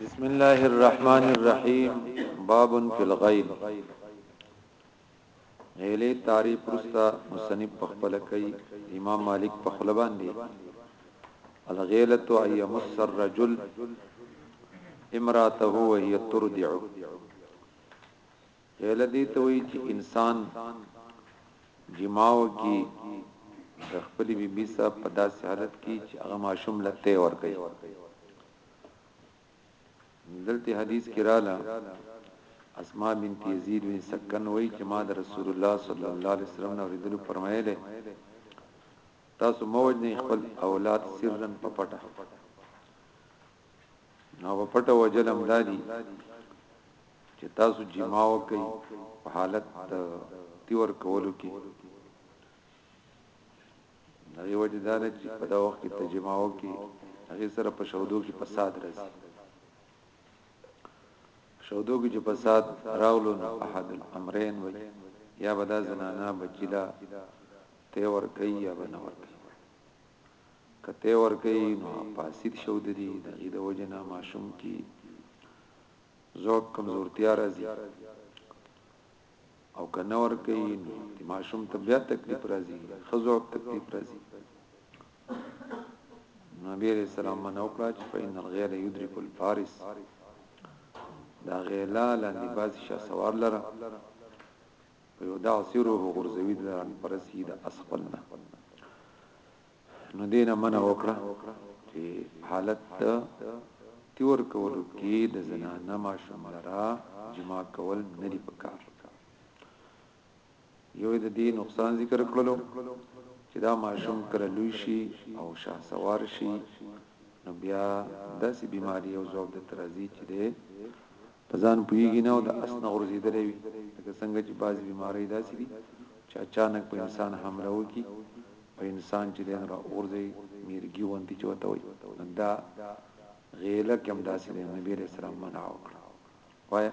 بسم الله الرحمن الرحیم باب فی الغیب غیلی تعریف رستا مصنف پخپل کئی امام مالک پخلبان دی الغیلت ای مصر الرجل امراته وهي ترضع هیله دې ته وایي چې انسان جماع وکړي د خپلې بي بي سره په داسې حالت کې چې هغه ماشوم له تی ورکوي دلته حدیث کې رااله اسماء بنت یزید بن سکن وای چې ما د رسول الله صلی الله علیه وسلم نو ردل فرمایله تاسو موج نه خپل اولاد سرن په پټه نو په پټه وجلم دادی چې تاسو جما وکي په حالت تیور کولو کې نه یو چې دا نه چې په دا وخت کې تجما وکي هغه سره په شودو کې فساد راځي شودو کې چې فساد راغلو نه احد الامرین وي یا بدا زنانا بچیلا ته ور کوي یا بنور کوي که ته ورکوي نو عباسيت شودري د هغي د وجه نه ماشوم کي ضعف کمزورتيا راځي او که نه ورکوي نو د ماشوم ته بیا تکلیف راځي خزو تکلیف راځي نبی علیہ السلام منو کړه چې فین الغیل یدرک الفارس دا غیلا لاندې باز شاه سوار لره په یو دا سیرو غورځوي د رنګ پرسی د اسخپل نه نو دینه منه وکړه چې حالت تیور کولو کې د زنانه ما شملرا جما کول نه دی پکار یو د دې نقصان ذکر کړلو چې دا ماشوم کله لوی شي او شاه سوار شي نو بیا داسې بیماری او زوب د ترازی چې ده په ځان پوهیږي نه او د اس نه غورځیدلی وي لکه څنګه چې بعضې بیمارۍ داسې دي چې اچانک په انسان حمله وکړي په انسان چې دین را اورځي میرګي غونتی چې وته وي نو دا غیله کم داسې دی نبی علیہ السلام منع وکړه وایه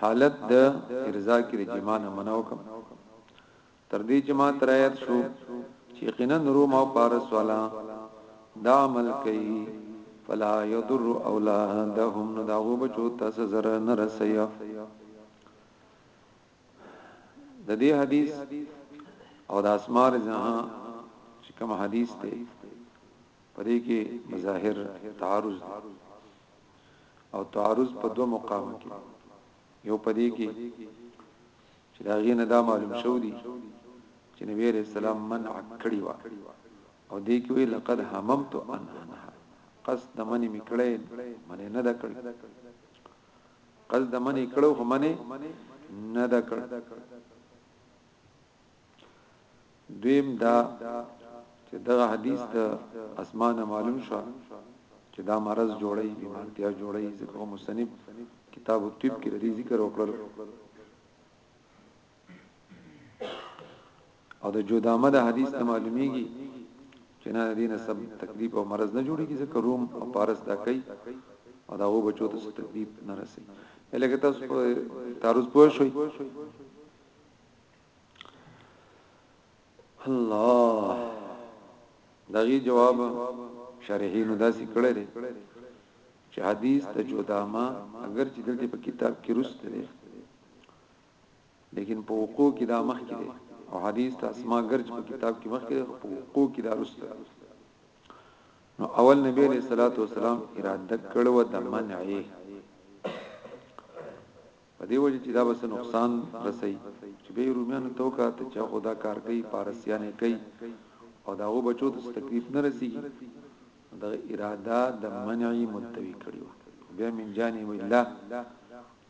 حالت د ارزا کې د جما نه منو کوم تر دې چې ما ترایت شو چې یقینا روم او پارس والا دا عمل کوي فلا یضر اولادهم نداو بچو تاسو زر نه رسیا د دې حدیث او د اسمار زها چې کوم حدیث ته پدې کې مظاهر تعارض دی او تعارض په دوه مقام کې یو پدې کې چې دا غینه دا معلوم شو دي چې نبی عليه السلام منع کړی و او دې کې وی لقد هممت ان انا قصد د منی میکړې منی نه دکړ قصد د منی کړو خو منی نه دکړ دویم دا چې دغه حدیث د اسمانه معلوم شو چې دا مرض جوړي بیمارتیا جوړي ځکه مصنف کتاب الطب کې لري ذکر وکړل او د جودامه د حدیث ته معلومیږي چې نه دینه سب تکلیف او مرض نه جوړيږي ځکه روم او پارس دا کوي او دا وو بچو ته تکلیف نه رسي الګ تاسو تعرض پوه شئ الله دغه جواب شارحینو داسې کړی دی چې حدیث د جوداما اگر چې دلته په کتاب کې رسته دی لیکن په وقوع کې دا مخ کې دی او حدیث د اسماء ګرج په کتاب کې مخ کې دی په وقوع کې دا رسته نو اول نبی علیہ الصلوۃ والسلام اراده کړو د منعه په دې وجه چې دا به څه نقصان رسوي، چې بیا یې رومیانو ته وکتل چې هغه دا کار کوي، پارسیان یې کوي او د هغو بچو ته څه تکلیف نه رسېږي، نو دغه اراده د منع یې ملتوي کړې وه، خو بیا من جانب الله،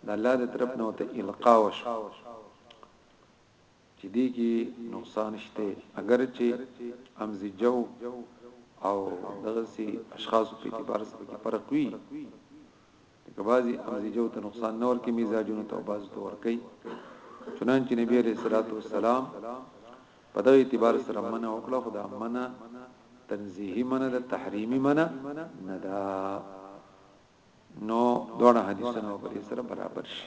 د الله د طرف نه ورته القا وشوه، چې دې کې نقصان شته، اګر چې همزیجو او دغسې اشخاصو په اعتبار سره کې فرق وي، لکه بعضی امزیجو ته نقصان نه ورکی مزاجونو ته او بعضو ته ورکی چنانچه نبی علیه الصلاة والسلام په دغه اعتبار سره منع وکړه خدا منع تنزیهی منع د تحریمی منع نه ده نو دوه حدیثونه په سره برابر شي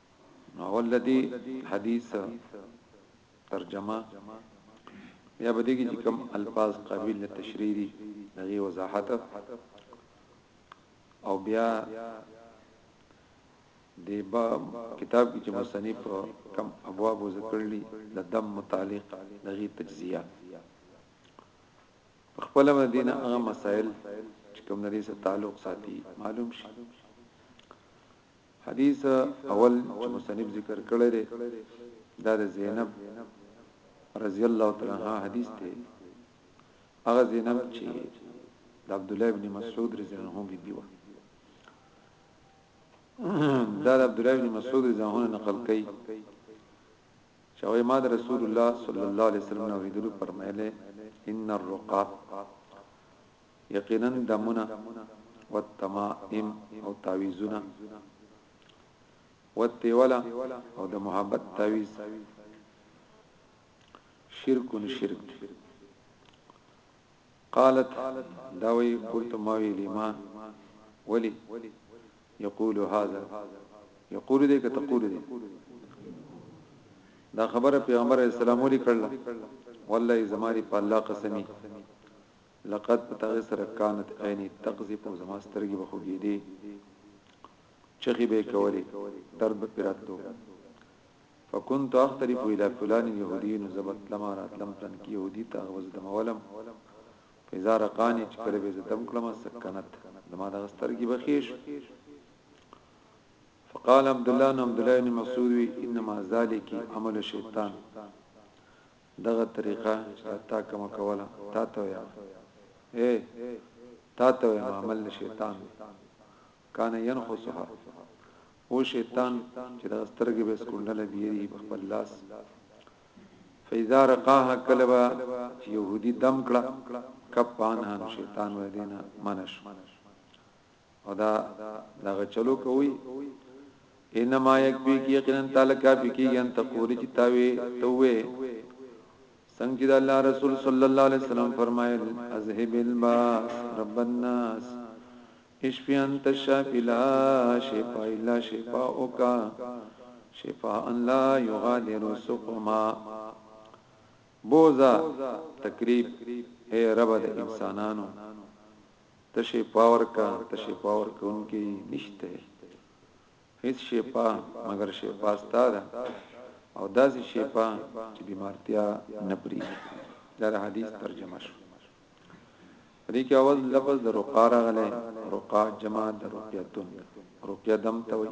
اول د دې حدیث ترجمه یا بده کې کوم الفاظ قابل له تشریح دي دغه وضاحت او بیا د باب کتاب کې چې مصنف کم ابواب ذکر لري د دم متعلق دغه تجزیه خپل مدینه هغه مسائل چې کوم لري سره تعلق ساتي معلوم شي حدیث اول چې مصنف ذکر کړی دی دا د زینب رضی الله تعالی عنها حدیث دی هغه زینب چې د عبد الله ابن مسعود رضی الله عنه بیبي و دا د عبد الله ابن مسعود رضی الله عنه نقل کړي چې وای ما د رسول الله صلی الله علیه وسلم نو ویلو فرمایله ان الرقا یقینا دمونه والتمائم او تعویذونه والتیوله او د محبت تعویذ شرک شرک دی قالت داوی قلت ما وی لما ولي يقول هذا يقول دې که تقول دې دا خبره پیغمبر اسلام ولي کړل والله زماري په الله قسمي لقد په تغې سره کانت عیني تقذف او زما سترګې به خوګېدې چغې به کولې درد به پراتلو فكنت اختلف الى فلان يهودي نزبت لما راتلم پلان کې يهودي ته غوز د مولم فزا رقاني چې کله به زدم کلمه سکنت زما د سترګې بخیش فقال عبد الله بن عبد الله بن مسعود انما ذلك عمل الشيطان دغه طریقه چا تا کمه کوله تا ته ویاله ای تا ته ویم عمل د شیطان دی کان ینخسها او شیطان چې دغه سترګې به سکونډله بیری په خپل لاس فیزا رقاها کلبا یهودی دم کړه کپانه شیطان وې دینه منش او دا دغه چلو کوي انما یکبی کی یقینا تعالی کافی کی ان تقولی چې تاوی توې څنګه چې الله رسول صلی الله علیه وسلم فرمایل اذهب الباس رب الناس اشفی انت الشافی لا شفاء الا شفاءک شفاء لا یغادر سقما بوزا تکلیف اے رب د انسانانو ته شفا ورکه ته شفا ورکونکي نشته هیڅ شفا مګر شفا ستا ده او داسې شفا چې بیمارتیا نه پری دا حدیث ترجمه شو دې کې اول لفظ د رقا راغلی رقا جمع د رقیتون رقیه دم ته وي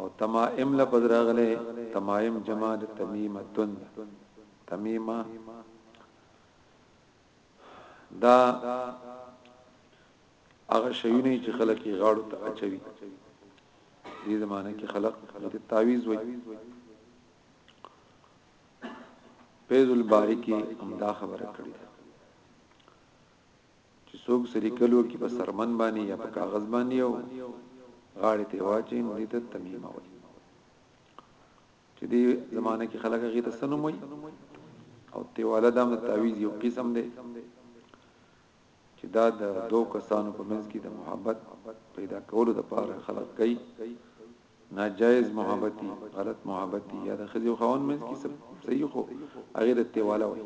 او تمائم لفظ راغلی تمائم جمع د تمیمتون تمیمه دا هغه شیونه چې خلک یې غاړو ته اچوي دې زمانه کې خلک د تعویز وي فیض الباری کې هم دا خبره کړې ده چې څوک سری کلو کې په سرمن باندې یا په کاغذ باندې او غاړې ته واچین دې ته تمیمه وي چې دې زمانه کې خلک هغه ته سنوم وي او تیواله د تعویز یو قسم دی چې دا د دوه کسانو په منځ کې د محبت پیدا کولو لپاره خلق کوي ناجایز محبتي غلط محبتي یا د خځو خاون منځ کې صحیح خو هغه د تیواله وي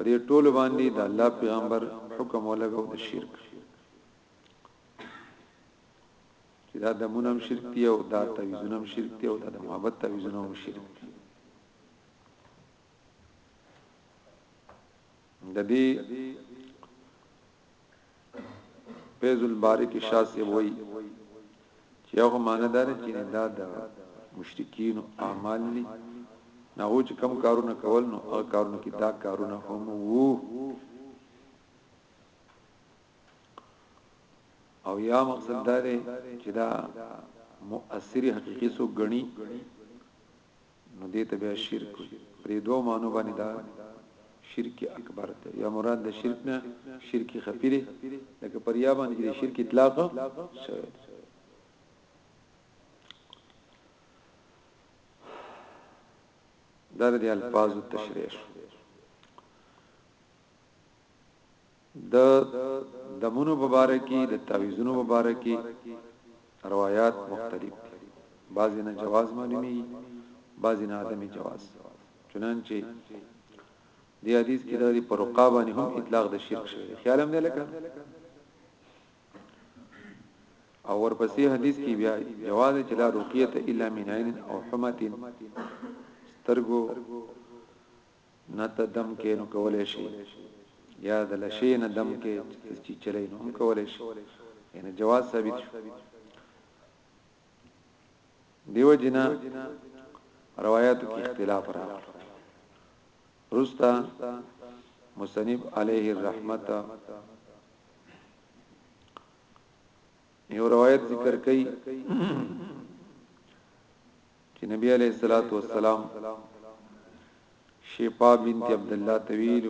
پر ټولو باندې د الله پیغمبر حکم ولګو د شرک چې دا دمونه هم شرک دی او دا تعویذونه هم شرک دی او دا د محبت تعویذونه هم شرک دی د دې فیض الباری کې شاسې وای چې هغه ماندار چې دا د مشرکین اعمال دي نه و چې کم کارونه کول نو هغه کارونه کې دا کارونه هم وو او یا مقصد دا دی چې دا مؤثری حقیقی سو غنی نو دې ته بیا شرک پرې دوه مانو باندې دا شرک اکبر ته یا مراد د شرک نه شرک خفی دی لکه پر یا باندې د شرک اطلاق شوی دا د الفاظ تشریح د دمونو په باره کي د تعويذونو په باره کي روايات مختلف دي بعضي نه جواز معلوميږي بعضي نه عدم جواز چنانچه دی حدیث کې د پر رقابه نه هم اطلاق د شرک شوی خیالم دی لکه او ورپسې حدیث کې بیا جواز چې لا رقیه الا من عین او حمتن سترګو نه ته دم کې نو کولای شي یا د لشې نه دم کې چې چلی نو هم کولای شي یعنی جواز ثابت شو دیو جنا روایت کې اختلاف را رستا مصنف علیه الرحمت یو روایت ذکر کوي چې نبی علیہ الصلوۃ والسلام شیفا بنت عبد الله طویل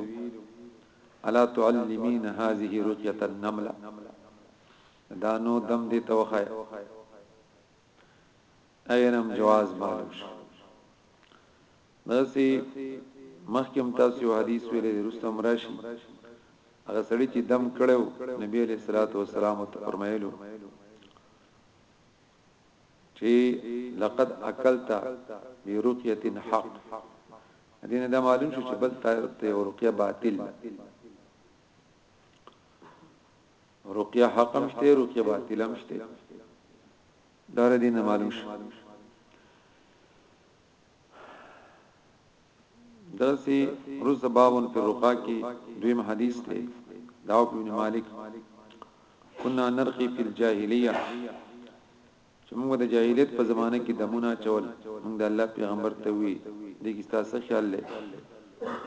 الا تعلمین هذه رقیه النمله دانو دم دي توخه اينم جواز معلوم شو داسې مخکې هم تاسو یو حدیث ویلی دی رسته هم راشي هغه سړی چې دم کړو نبی علیہ الصلوۃ والسلام ته فرمایلو چې لقد اکلت برقیه حق دینه دا معلوم شو چې بل ته رقیه باطل رقیه حق هم شته رقیه باطل هم شته دا دینه معلوم شو درسي رز بابن پر رقا کې دویم حدیث دی دا ابن مالک كنا نرقي في الجاهليه چې موږ د جاهلیت په زمانه کې دمونه چول موږ د الله پیغمبر ته وی د کیسه څه خیال لې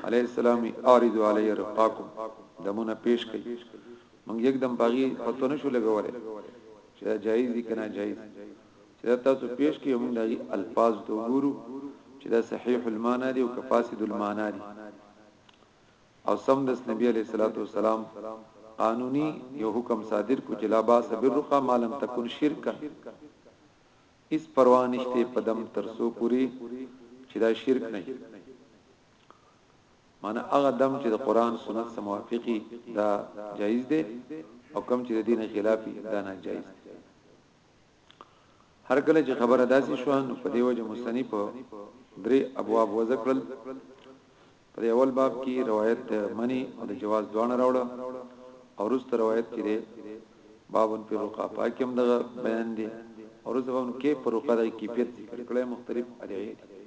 علی السلام اعرض علی رقاکم دمونه پیش کړي موږ یکدم باغی پتو نشو لګولې چې جایز دي کنه جایز چې دا تاسو پېش کړي او موږ د هغې الفاظو ته وګورو چې دا صحیح المعنی دي او که فاسد المعنی دي او سمدست نبي علیه الصلاة والسلام قانوني یو حکم صادر کو چې لا باس بالرقى ما لم تكن شرکا اس پروا نشته په دم ترسو پوری چې دا شرک نه معنی هغه دم چې د قران سنت سره موافقي دا جایز دی او کم چې د دین خلافي دا نه جایز دی هر کله چې خبره داسې شو نو په دیو جه مصنف درې ابواب وذکرل پر اول باب کې روایت د منی او د جواز دوه راوړه او رست روایت کې دی بابن پر رقا پاکم د بیان دی او رست بابن کې پر رقا د کیفیت ذکر کړه مختلف ادعیه دي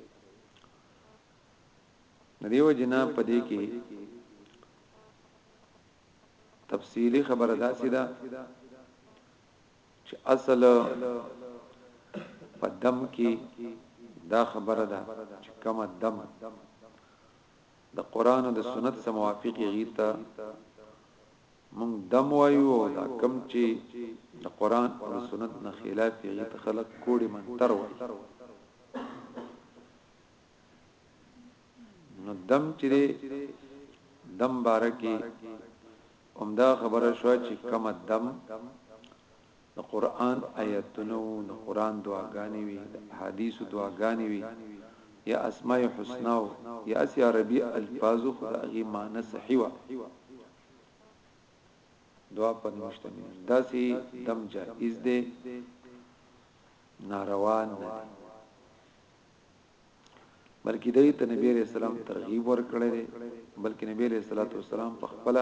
دیو جنا پدې کې تفصیلی خبره داسې ده دا چې اصل په دم کې دا خبره ده چې کوم دم د قران او د سنت سره موافق غیته مونږ دم وایو او دا کم چې د قران او سنت نه خلاف غیته خلق کوړي منتر وایي نو دم چې دم بارکی همدا خبره شو چې کم دم د قران آیاتونو د قران دعاګانې وي د حدیث دعاګانې وي یا اسماء الحسنا یا اسی عربی الفاظ خدای معنی صحیح دعا په نوشته نه داسي دم جائز دي ناروا نه بلکې دای ته نبی عليه السلام ترغیب ورکړی دی بلکې نبی عليه الصلاه والسلام په خپل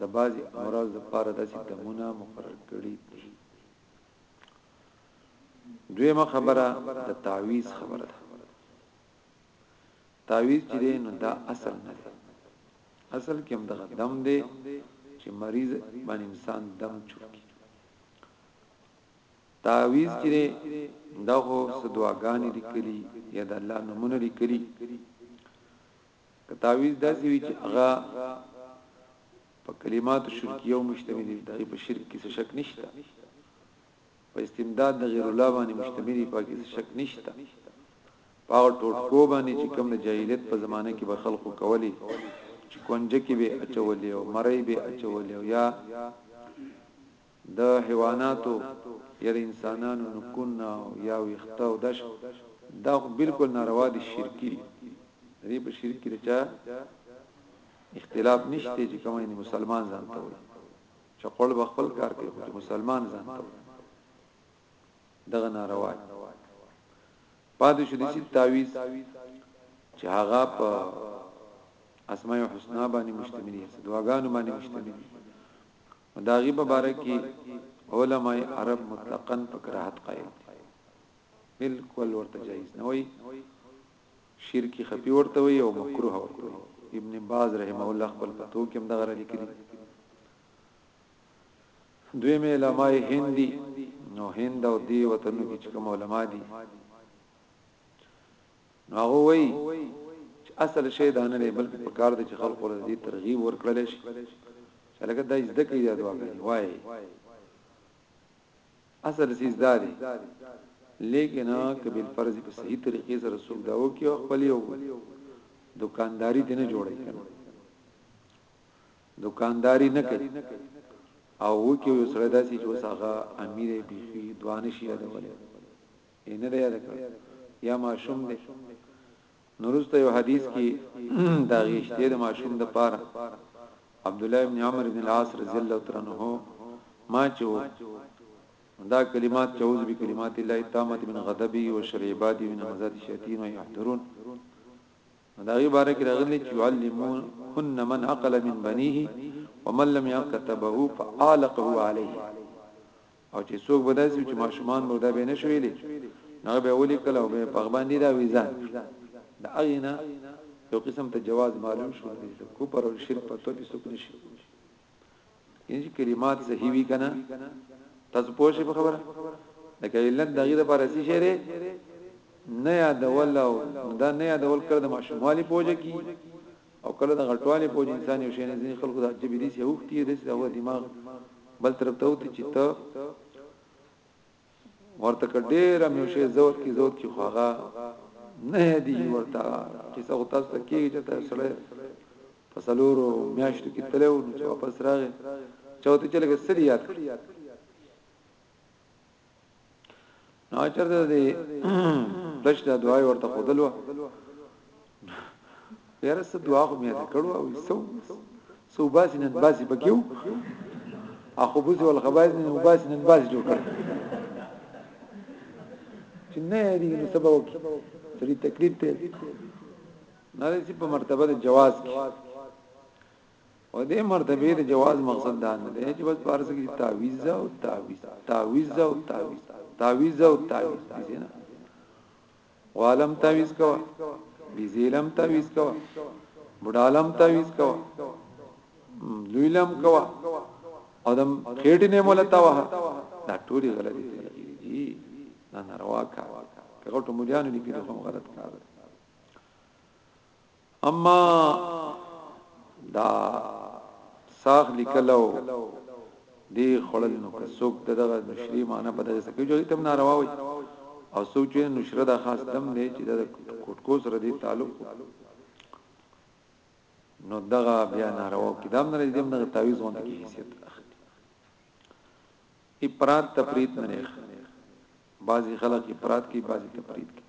د بعضی امراض لپاره داسې دمونه مقرر کړی دي دویمه خبره د تعویز خبره ده تعویز چې دی نو دا اصل نه دی اصل کې هم دغه دم دی چې مریض باندې انسان دم چورکی تعویذ چې دی دا خو څه دعاګانې لیکلي یا د الله نومونه لیکلي که تعویذ داسې وي چې هغه په کلمات شرکیه مشتمل دي دغه په شرک کې څه شک نشته په استمداد د غیر الله باندې مشتمل دي پکې څه شک نشته پاو ټوټکو باندې چې کوم د جاهلیت په زمانه کې به خلقو کولی چې کونجه کې به اچولې او مړی به اچولې یا د حیواناتو یا د انسانانو نوکونه او یا ویښته او داش دا خو بالکل ناروا دي شرکی دي د دې په شرک کې د چا اختلاف نشته چې کومه یې مسلمان ځان ته وي چې خپل بخپل کار کوي چې مسلمان ځان ته وي دغه ناروا پاتې شو د سي تعویز چې هغه په اسماء الحسنا باندې مشتمل دي دعاګانو باندې مشتمل دي نو د هغې په باره کې علماء عرب مطلقاً په کراهت قائل دي بالکل ورته جایز نه وي شرکی خفي ورته وي او مکروه ورته وي ابن باز رحمه الله خپل فتو کې هم دغه لیکلي دوی مې علماء هندي نو هند او دی وطنو کې کوم علما دي نو هغه وایي چې اصل شی دا نه دی بلکې په کار دی چې خلکو له دې ترغیب ورکړل شي چې لکه دا زده کړي دا دواګانې وایي اصل سیز دا دی لیکن که بل فرض په صحیح طریقې سره څوک دا وکي او خپل یو دکانداری دې نه جوړي کنه دکانداری نه کوي او وکي یو سره داسي چې وساغه امیر بيخي دوانه شي دا ولې یې نه دی یاد کړ یا ماشوم دی نو رسته یو حدیث کې دا غیشته د ماشوم د پاره عبد الله ابن عمرو بن العاص رضی الله تعالی عنہ ما چو دا کلمات چوز به کلمات الله تامت من غضبی و شریبات من مزات شیاطین و یحضرون دا غي باره کې راغلي چې علمون هن من عقل من بنيه ومن لم يكتبه فعالقه عليه او چې څوک به داسې چې ماشومان به دا به نه شویلې نه به ولي کله او به په باندې دا ویزان دا اغینا یو قسم ته جواز معلوم شو دي کو پر او شرک په توګه څوک نشي یعنی کلمات صحیح وی کنه تاسو پوه شئ په خبره دا کله د غیر پر اسی شری نه یاد ولا دا نه یاد ول کړ د ماشوموالي پوجا کی او کله د غټوالي په وجه انسان یو شی نه ځینې خلکو د عجبې داسې اوښتي داسې د هغه دماغ بل طرف ته اوتي چې ته ورته که ډېر هم یو شی زور کې زور کې خو هغه نه دی ورته کیسه خو تاسو ته کېږي چې تاسو سره په سلورو میاشتو کې تلو نو چې واپس راغی چاوته چې لګه سړي یاد کړ نو چرته دې دشته دعای ورته خودلو یاره څه دعا خو مې نه کړو او سو سو باسي نن باسي پکيو اخو بوز ول خباز نن باسي نن باسي جوړ کړ چې نه دې نو سبا وکي سړي تکلیف ته نه دې په مرتبه د جواز کې او دې مرتبه د جواز مقصد دا نه دی چې بس پارس کې تعویز او تعویز تعویز او تعویز تعویز او تعویز دي نه والم تعویز کو بزیلم تعویز کو بډالم تعویز کو لویلم کو ادم خېټې نه مولا تا وه دا ټولي غلطي دي نه ناروا کار کغه ټول مليانو لیکلي کوم غلط کار دی اما دا ساخ لیکلو دی خړل نو که څوک دغه نشری معنی په دغه سکه جوړی تم ناروا وي او څوک چې نشره د خاص دم دی چې د کوټکو سره دی تعلق نو دغه بیا ناروا کدام نه دې دغه تعویز غونډه کې حیثیت اخلي افراط تفرید نه نه بعضی خلک افراط کوي بعضی تفرید کوي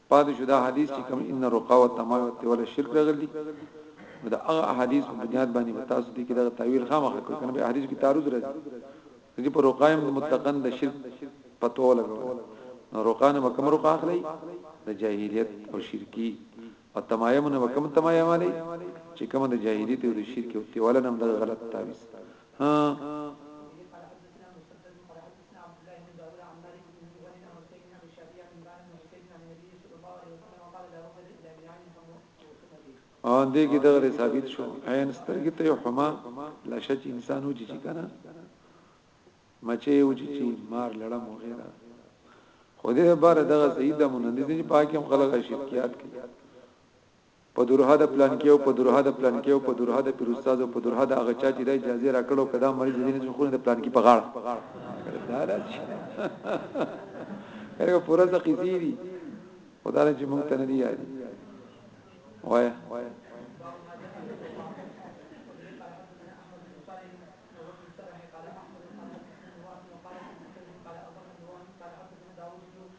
پاتې شو دا حدیث چې کوم ان رقا او تمام ته ولا شرک راغلی نو دا هغه احادیث په بنیاد باندې په تاسو دي کې دا تعویل خامخ کړ کنه به احادیث کې تعرض راځي چې په رقایم مطلقاً د شرک پتو لګول نو رقانه مکم رقا اخلي د جاهلیت او شرکی او تمایم نه مکم تمایم علي چې کوم د جاهلیت او د شرک او تیواله نم د غلط تعویل ها نه عبدالله ابن داود عن مالک ابن مغول عن حسين ابن ابي شعبي عن عمران ابن حسين عن النبي صلى الله عليه وسلم قال لا رؤيه الا من عين حمر ان دې کې دغه ثابت شو عین سترګې ته یو حما لشه چې انسان وچی چې کنه مچې وچی چې مار لړم وغیرہ خو دې بار دغه سیدا مونږ دې چې پاکي هم خلک شرکیات کوي په دروهه د پلانکي او په دروهه د پلانکي او په دروهه د پیراستاذ او په دروهه د هغه چا چې دا اجازه راکړه او که دا مریض د دې نه خو نه د پلانکي په غاړه دا دا چې هغه پوره څه قصې دي خدای چې مونږ ته نه دی یاد وای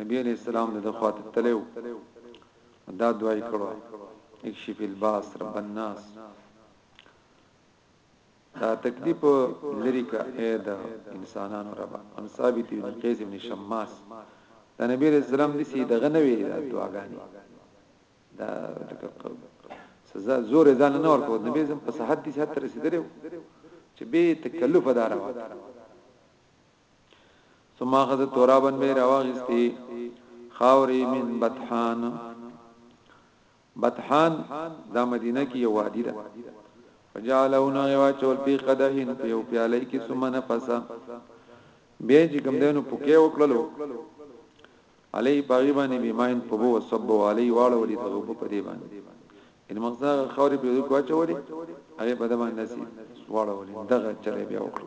نبی علیہ السلام د خواته تلو دا دعای کړو اکشف الباس رب الناس دا تکلیف لری کا اے د انسانانو رب ان ثابت بن قیس بن شماس دا نبی علیہ السلام د سید غنوی دا دعاګانی دا سزا زور ځان نه ورکو نبی زم په صحت دي صحت رسیدره چې به تکلف دارا وکړه ثم اخذ ترابا به راوغستی خاوري من بطحان بطحان دا مدینه کې یو وادي ده فجعلون یوا چول پی قدحین پیو پیالی کی ثم نفسا بیا چې کوم دینو پکې وکړلو علی پاغي باندې بیماین په بو سب علی واړه ولې ته په پدی باندې ان مقصد خوري په کو چولې هغه په دمان نسی واړه ولې دغه چلې بیا وکړو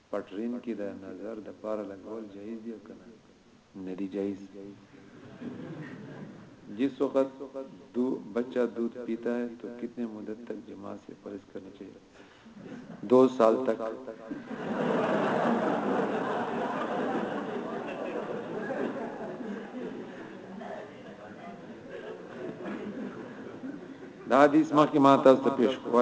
په ټرين کې د نظر د پاره لګول جايز دي او که نه؟ نه دي جايز. جس وقت دو بچه دودھ پيتا هې تو کتنې مدت تک جماع سې پرهېز کرنې چاهيې؟ دو سال تک. دا حديث مخکې ما تاسو ته پېش کړو.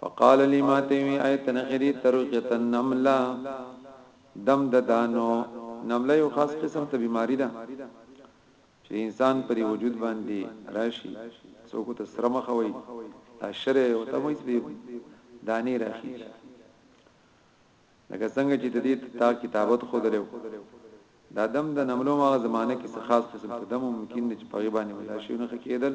فقال لي ماته وي اي تنخري ترقية النملة دم د دانو نمله يو خاص قسم ته بيماري ده چې د انسان پري وجود باندي راشي څوک ورته سره مخه وي دا شرع او ته مې پري داني راخيږي لکه څنګه چې د دې تا کتابت خو درو دا دم د نملو ما زمانه کې څه خاص قسم ته دم ممکن چې په غیبانه ولا شي نه کېدل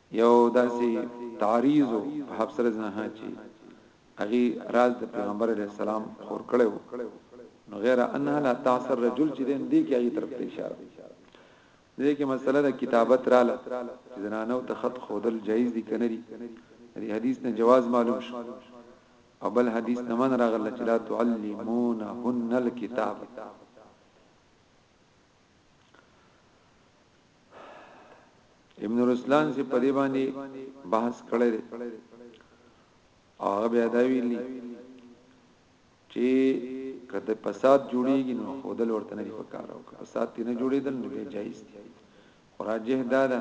یو داسې تعریض و په حفص رضی الله عنها چې هغه راز د پیغمبر علی السلام خور کړو نو غیر انها لا تعصر رجل چې دین دی کې هغه طرف ته اشاره دې کې مسله د کتابت رااله چې زنانو ته خط خودل جایز دي کنه دي دې حدیث نه جواز معلوم شو او بل حدیث نه من راغله چې لا تعلمونهن الكتاب ابن رسلان سي په دې باندې بحث کړی دی او هغه بیا دا ویلي چې کله فساد جوړیږي نو خودل ورته نه پکاره او فساد تینه جوړیدل نو بیا جایز دی خراجه دا ده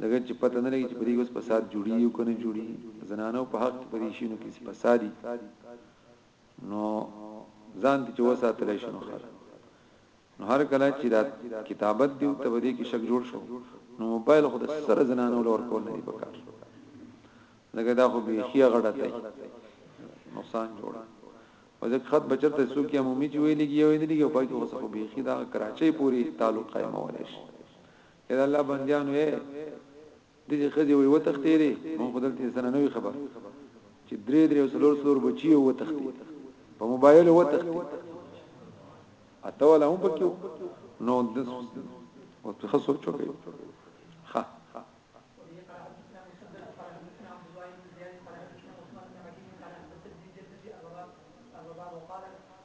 لکه چې پته نه لګي چې پرې اوس فساد جوړي یو کنه جوړي زنانو په حق پرې شي نو کې فسادي نو ځان ته چې وساتل شي نو خره نو هر کله چې دا کتابت دی ته ودی کې شک جوړ شو نو موبایل خو د سر زنانو لور کول نه دی پکار لکه دا خو به هي غړه دی نقصان جوړ او ځکه خط بچرته سو کې عمومي چې ویلې کې ویلې کې او پای کې وسه خو به هي دا کراچۍ پوری تعلق قائم ولې شي اذا الله بنديانو اے دغې ښځې وویل، وتښتېدې، موږ خو دلته سره نه وي خبر چې درې درې او څلور څلور بچي یې وتښتي، په موبایل یې وتښتي، اته والا هم پکې و، نو اوس په ښه سوچ وکړئ. ښه.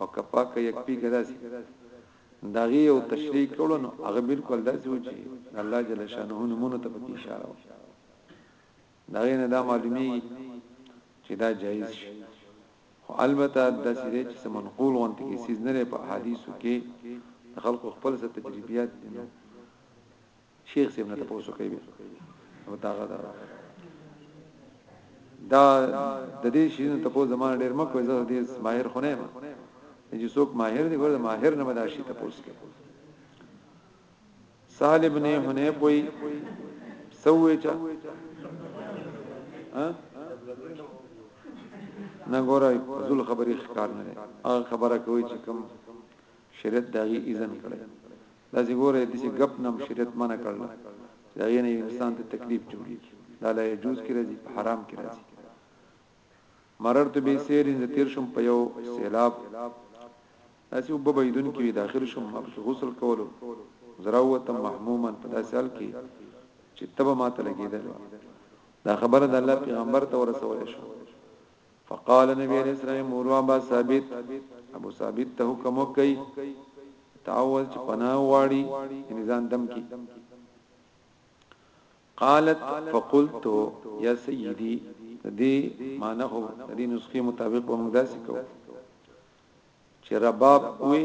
او که پاکه یکفی که داسې داغي یو تشریح کړو نو هغه بالکل داسې و چې الله جل شانه نمونه ته پکې اشاره وکړه داغي نه دا معلومی چې دا جایز شي خو البته د سری چې منقول غونته کې سیز نه په حدیثو کې خلکو خپل څه تجربیات دي نو شیخ صاحب نه تاسو کوي او دا غدا دا د دې شینو تاسو زمانه ډیر مکو زه دې ماهر خونه ما چې څوک ماهر دی ګور ماهر نه مدا شي تاسو کې سال ابن هنه کوئی سوې چا ها نه ګورای فضل خبرې ښکار نه هغه خبره کوي چې کوم شریعت دغه اذن کړي داسې ګورې ته چې ګپ نم شریعت منع کړل چې دا غینه یو انسان ته تکلیف جوړیږي دا لا یجوز کې راځي په حرام کې راځي مررت به سیرین ز تیر شم په یو سیلاب داسې وب بيدون کې داخل شم ما په غسل کولو زراوت محموما په داسې حال کې چې تبه ماته لګیدل دا خبره د الله پیغمبر ته ورسول شو فقال نبی علیہ السلام مولو ابا ثابت ابو ثابت ته حکم وکي تعوذ چې پناه واړي ان ځان دم کی قالت فقلت یا سیدی دې معنی خو دې نسخه مطابق به موږ داسې کوو چې رباب وي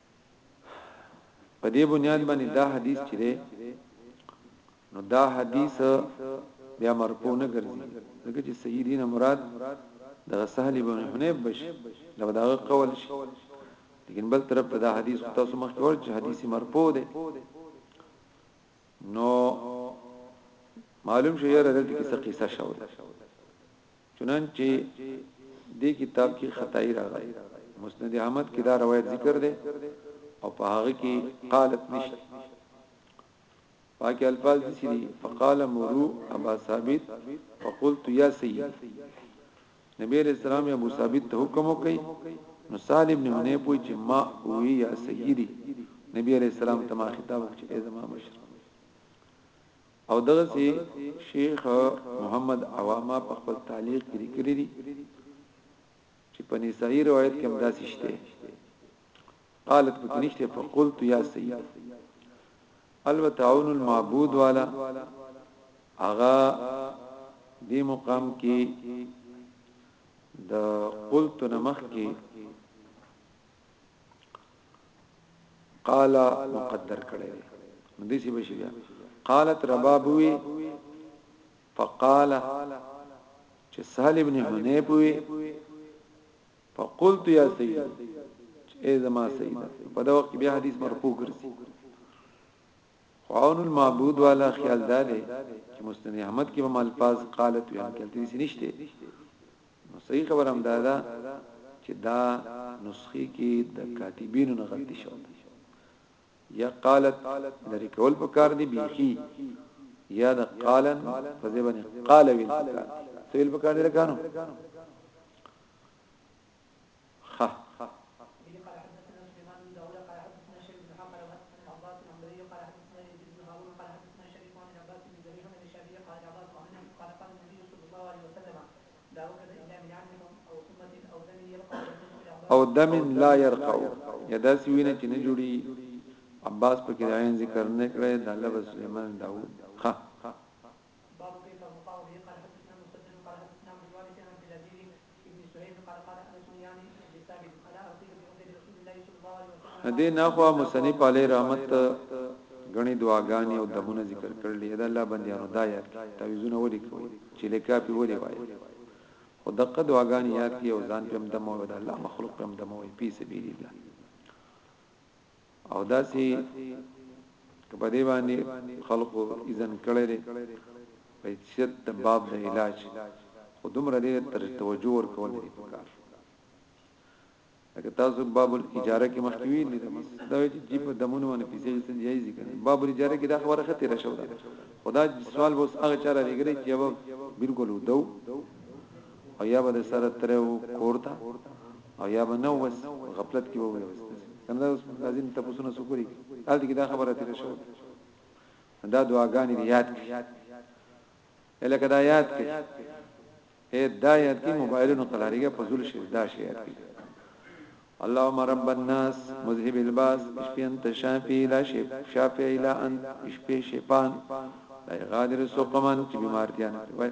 په دې بنیاد باندې دا حدیث چې دی نو دا حدیث بیا مرفوع نه ګرځي ځکه چې سیدین مراد دغه سهل ابن حنیف بش لو داغه قول شي لیکن بل طرف ته دا حدیث تاسو مخ کې ورچ حدیث مرفوع دی نو معلوم شو یاره دلته کې څه قصه شوه چنانچه دې کتاب کې خطائی راغلی مسند احمد کې دا روایت ذکر دی او په هغه کې قالت نشته پاکي الفاظ دي سری فقال مرو ابا ثابت فقلت يا سيد نبی علیہ السلام ابو ثابت ته حکم وکي نو سالم نه نه پوي چې ما وی یا سیدی نبی علیہ السلام ته ما خطاب وکړي ای زما مشر او دغسې شیخ محمد عوامه په خپل تعلیق کې لیکلي دي چې په نسائی روایت کې هم داسې شته قالت پکې نشته فقلت یا سید البته عون المعبود والا اغا دی مقام کې د قلت نمخ کې قال مقدر کړي نو دې څه بشي بیا قالت ربابوي فقال چې سهل ابن حنیف وي فقلت يا سيد اي زما سيد په دا وخت بیا حدیث مرفوع ګرځي خوان المعبود والا خیال داله چې مسند احمد کې به مالفاظ قالت ویان کړي نشته نو صحیح خبره هم دا ده چې دا نسخې کې د کاتبینو نه غلطي شوې ده یا قالت لري کول پکار دي بیخي یا د قالن په ځای باندې قال ویل پکار دي سویل پکار دي لکانو او دم لا يرقع یا دا سی وینه چې نه جوړي عباس په کې عین ذکر نه کړي د لفظ سليمان داوود خ باب کيف وقع وبه قال حدثنا مسدد قال حدثنا ابو الوارث عن عبد العزيز ابن صهيب قال قال انس يعني ابن ثابت الا اصيب بعقد رسول الله صلي الله عليه وسلم د دې نه خو مصنف علی رحمت غني دعاګانې او دمونه ذکر کړل دي دا الله بنديانو دا یاد کی تعویذونه ولي کوي چې لکه په ولي وایي او دغه دعاګانې یاد کی او ځان په دمو او د الله مخلوق په دمو وي په سبیل الله او داسي کبه دی باندې خلقو اذن کړي دي په حیثیت د باب د علاج خودم ردی تر توجه ور کول دي پکار لکه تاسو باب الاجاره کې مخکې ویل دي دا چې جیب دمونه باندې پیسې سن جایز دي کنه باب الاجاره کې دا خبره خته را شو خدا سوال بوس هغه چاره لګري چې بالکل ودو او یا به د سره تره وو کور ته او یا به نه وس غفلت کې وو وس کنه دا اوس لازم تاسو نه سکوري حال دې دا خبره تیر شو دا دعاګانې دی یاد کړئ الکه دا یاد کړئ اے دا یاد کړئ موبایلونو قلاریګه پزول شي دا شي یاد کړئ اللهم رب الناس مذهب الباس اشفي انت شافي لا شف شافي الا انت اشفي شفان لا غادر سقما چې بیمارتیا نه وای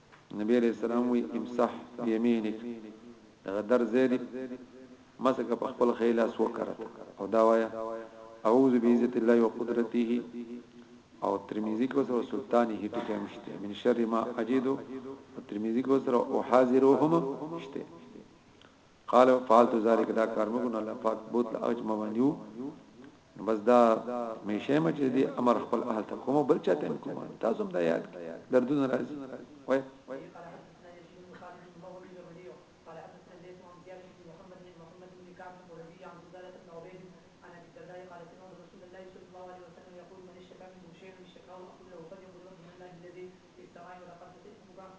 نبی علیه السلام وایي، امسح بیمینک، دغه درد ځای دې مسح کړه په خپل ښی لاس وکرت او دا وایه، اعوذ بعزت الله وقدرته او ترمذي کې وسره سلطانه ټکی هم شته من شر ما اجد او ترمذي کې وسره احاذرهما شته قال فعلت ذلك دا کار مګو نه الله پاک بوت لا اج ممانیو بس دا میشه مچ دي امر خپل اهل ته کوم بل چاته کوم تاسو هم دا یاد دردونه راځي وای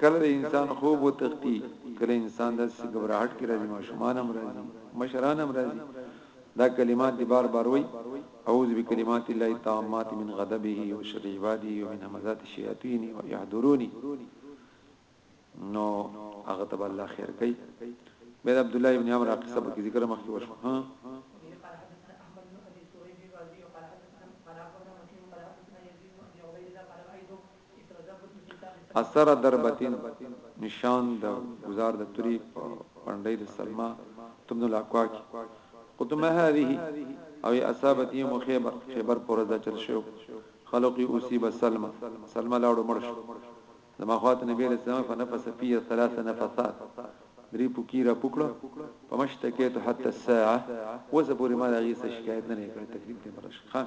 کله د انسان خوب و تختی کله انسان د سی ګبراهټ کی راځي ماشومان هم راځي مشران هم راځي دا کلمات دی بار بار وای اعوذ بکلمات الله التامات من غضبه وشر عباده ومن همزات الشیاطین ويحضروني نو هغه تب الله خیر کوي بيد عبد الله ابن عمرو قصه په ذکر مخکې وشو ها اثر در بطین نشان د ګذار د توری په پنډۍ د سلمه تبن الاکوا کی قطمه هذه او اصابت یوم خیبر خیبر پر ورځ چل شو خلقی اصیب سلمه سلمه لاړو مړ شو زما خواته نبی علیہ السلام فنفس فی ثلاث نفثات دری پوکی را پوکړه فمشتکیت حتی الساعه وسه پوری ما دا غیسه شکایت نه کړ تکلیف دې مرش خان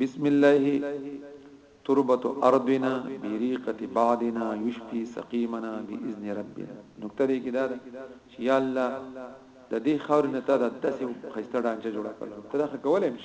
بسم الله تربت ارضنا بریقة بعدنا یشفی سقیمنا باذن ربنا نکته دی کی داده چی یا الله د دې خاورې نه تا د داسې خسته ډانچه جوړه کړل ته دا کولای مش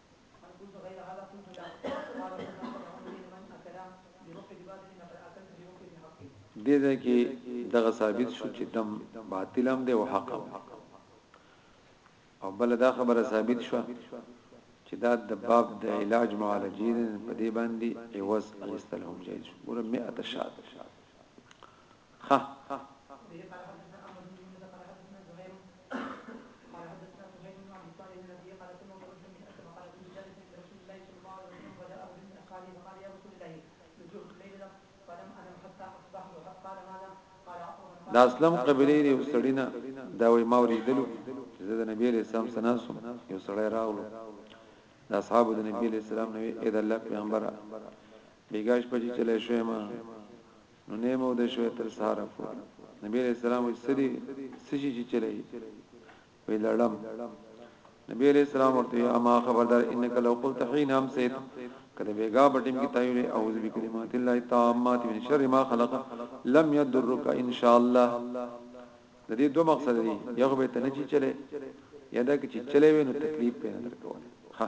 هل قلت غير هذا قلت لا قال ومن اكل اقول ان من اكل بروح بباطل فقد اكلت بروح بحق. دې ځای کې دغه ثابت شو چې دم باطل هم دی او حق هم او بل دا خبره ثابت شو چې دا د باب د علاج معالجې په دې باندې ایواز اغستل هم جایز ګوره 100 شاد د اسلم قبيله یو سړی نه دا وای ما ورېدلو چې زه د نبی له سلام سناسم یو سړی راغلو د اصحاب د نبی له سلام نو اې د الله پیغمبره بیګاش پچې چلې شوې ما نو نه مو د شوې تر سهار پورې نبی علیہ السلام وی سری سشي چې چلای وی لړم نبی علیہ السلام ورته اما خبردار انک لو قلت حين امسيت کله بیگا بټیم کی تایوی اعوذ بکلمات الله التامات من شر ما خلق لم يضرك ان شاء الله د دې دوه مقصد دي یو به تنجی چلے یا دا چې چلے وینو تکلیف پیدا درکول ها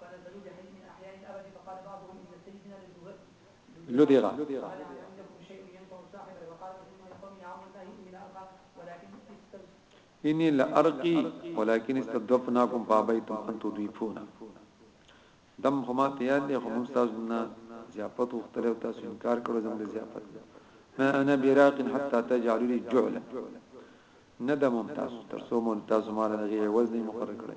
فنزلوا بحي من احياء الابد فقال بعضهم ان سيدنا لدغ عندكم شيء ينفع صاحب وقال رسول الله قوم يا عم الله اني لا ارقى ولكن اني لا ارقي ولكن استضفناكم فابيتم ان تضيفونا دم هما تیار دي هم استاد نه ضیافت وختلو تاسو انکار کړو زموږ ضیافت ما انا براق حتى تجعل لي جعل ندم تاسو تر څو مون تاسو مال نه وزن مقرر کړی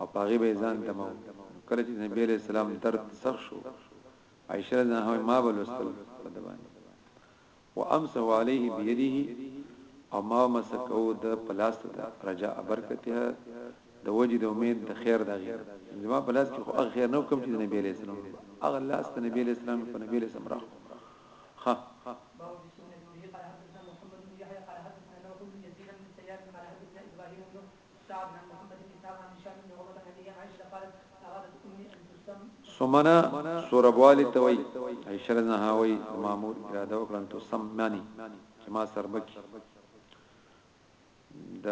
او په هغې به یې ځان دماوه، نو کله چې د نبي علیه السلام درد سخت شو، عائشه رضی الله عنها وایي، ما به لوستل په ده باندې، وامسح علیه بیده، او ما به مسح کاوه د په لاس د ده، رجاء برکتها، د وجې د امید د خیر د هغې نه، یعنې زما په لاس کې خو هغه خیر نه و کوم چې د نبي علیه السلام و، هغه لاس د نبي علیه السلام مې په نبي علیه السلام راښکو، ښه! سعد بن محمد بن كعب عن هشام بن عروة عن ابيه عائشة قالت ارادت امي ان تسم. سمنا سوربوالی ته وایی عائشه رضی الله عنها وایی زما مور اراده وکړه ان تسمنی چې ما سربه کی د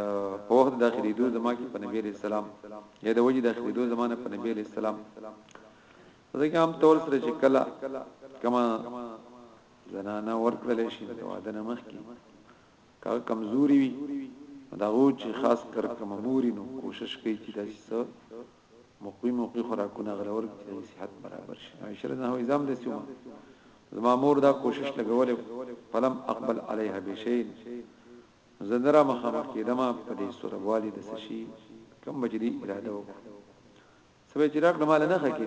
په وخت داخليدو زما کې په نبی عليه السلام یا د وجه داخليدو زمانه په نبی عليه السلام ځکه هم تول سره چې کله کما زنانه ورکړل شي د وادن مخ کې که کمزوري وي نو د هغو چې خاص کر کمموري نو کوشش کوي چې داسې څه مقوي موقع خوراکونه غل ورکړي چې د صحت برابر شي عائشه رضی الله عنها زم د سیوم زما مور دا کوشش لګولې فلم اقبل علیها بشین زندرا مخامخ کېدما په دې سره والي د سشي کم بجلی اراده وکړه سوي چې راک مال نه خکې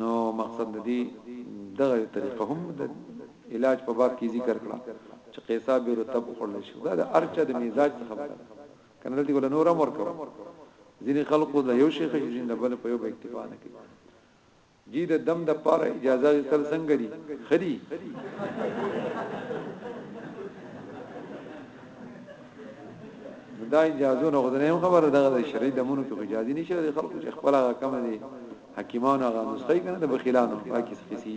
نو مقصد ددی دغه طریقه هم د علاج په باب کی ذکر کړه چې قیصا به رتب وخړل شي دا د ارچا د مزاج څخه خبره کنه دلته ګل نور امر کوي ځینې خلکو د یو شیخ شوزین د بل په یو به اکتفا نه کوي جی د دم د پاره اجازه غوښتل څنګه دي خدي دا اجازه نه غوډنه خبره دغه شریعت د مونږ په اجازه نشي د خلکو چې خپل هغه کم دي حکیمانو هغه نسخه کنه د بخیلانو باقي سخیسی